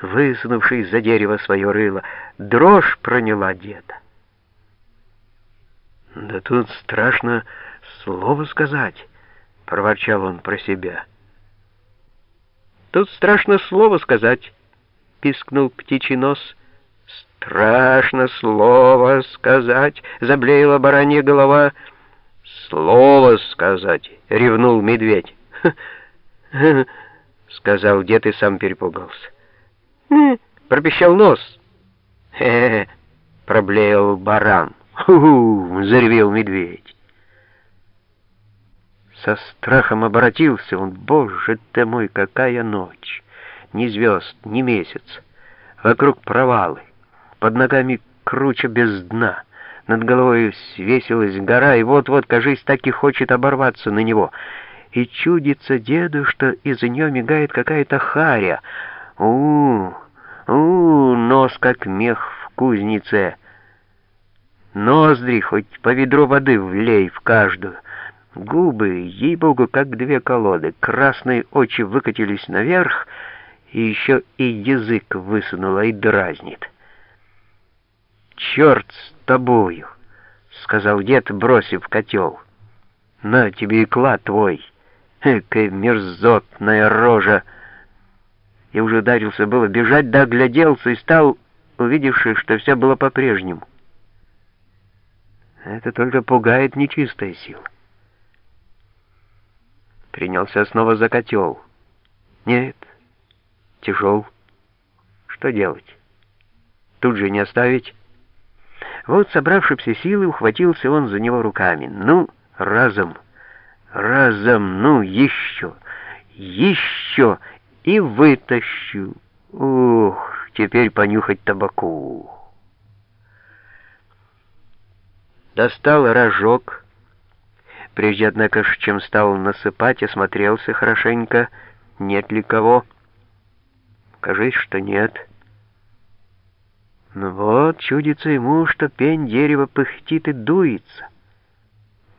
высунувший из-за дерева свое рыло. Дрожь проняла деда. «Да тут страшно слово сказать», — проворчал он про себя. «Тут страшно слово сказать», — пискнул птичий нос. «Страшно слово сказать», — заблеяла баранья голова. «Слово сказать», — ревнул медведь. — сказал дед и сам перепугался. Пропищал нос. «Хе-хе», — проблеял баран. «Ху-ху!» — заревел медведь. Со страхом обратился он. «Боже ты мой, какая ночь! Ни звезд, ни месяц. Вокруг провалы. Под ногами круче без дна. Над головой свесилась гора, и вот-вот, кажись, так и хочет оборваться на него. И чудится деду, что из нее мигает какая-то харя. у у, нос как мех в кузнице. Ноздри хоть по ведру воды влей в каждую. Губы, ей-богу, как две колоды. Красные очи выкатились наверх, и еще и язык высунула и дразнит. «Черт с тобою!» — сказал дед, бросив котел. «На тебе и клад твой! Экая мерзотная рожа!» И уже ударился было бежать, да огляделся и стал, увидевший, что все было по-прежнему. Это только пугает нечистая сила. Принялся снова за котел. Нет, тяжел. Что делать? Тут же не оставить? Вот, собравши все силы, ухватился он за него руками. Ну, разом, разом, ну, еще, еще, и вытащу. Ух, теперь понюхать табаку. Достал рожок, прежде, однако, чем стал насыпать, осмотрелся хорошенько, нет ли кого. Кажись, что нет. Ну вот, чудится ему, что пень дерева пыхтит и дуется.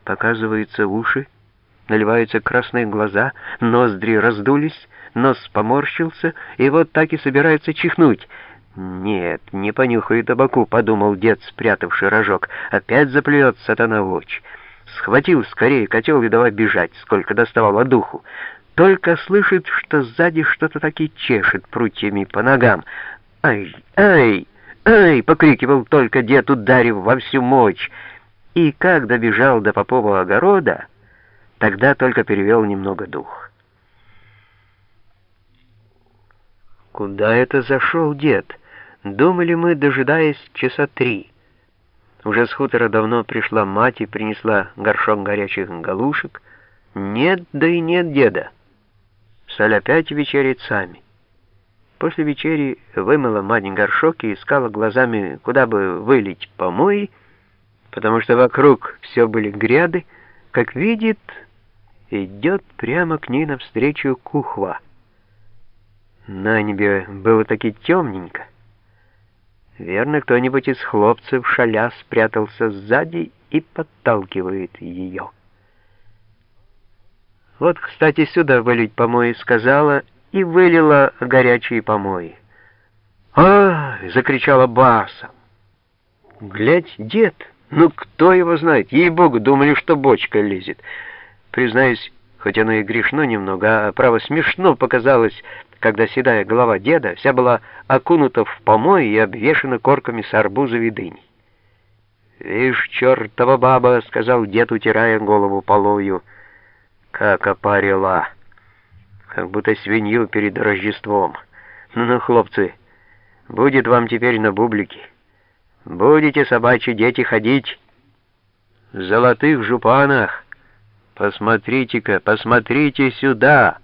Показываются уши, наливаются красные глаза, ноздри раздулись, нос поморщился, и вот так и собирается чихнуть. «Нет, не понюхаю табаку», — подумал дед, спрятавший рожок. «Опять заплюет сатана в очи». Схватил скорее котел и давай бежать, сколько доставало духу. Только слышит, что сзади что-то таки чешет прутьями по ногам. «Ай, ай!» «Ай!» — покрикивал только дед, ударив во всю мощь. И как добежал до попового огорода, тогда только перевел немного дух. Куда это зашел дед? Думали мы, дожидаясь часа три. Уже с хутора давно пришла мать и принесла горшок горячих галушек. Нет, да и нет деда. Стали опять вечерить сами. После вечери вымыла мать горшок и искала глазами, куда бы вылить помой, потому что вокруг все были гряды, как видит, идет прямо к ней навстречу кухва. На небе было таки темненько. Верно, кто-нибудь из хлопцев шаля спрятался сзади и подталкивает ее. Вот, кстати, сюда вылить помой сказала, и вылила горячие помои. а закричала басом. «Глядь, дед! Ну, кто его знает? Ей-богу, думали, что бочка лезет. Признаюсь, хоть оно и грешно немного, а право смешно показалось, когда седая голова деда вся была окунута в помой и обвешана корками с арбуза и дыни. «Вишь, чертова баба!» — сказал дед, утирая голову полою. «Как опарила!» как будто свинью перед Рождеством. Ну-ну, хлопцы, будет вам теперь на бублике. Будете, собачьи дети, ходить в золотых жупанах. Посмотрите-ка, посмотрите сюда,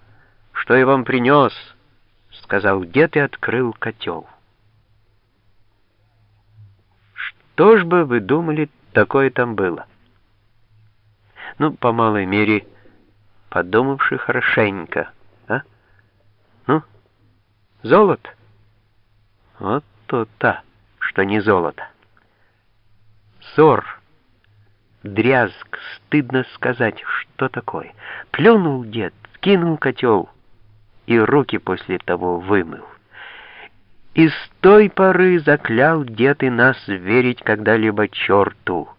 что я вам принес, — сказал дед и открыл котел. Что ж бы вы думали, такое там было? Ну, по малой мере, подумавши хорошенько, ну, золото? Вот то-то, что не золото. Ссор, дрязг, стыдно сказать, что такое. Плюнул дед, кинул котел и руки после того вымыл. И с той поры заклял дед и нас верить когда-либо черту.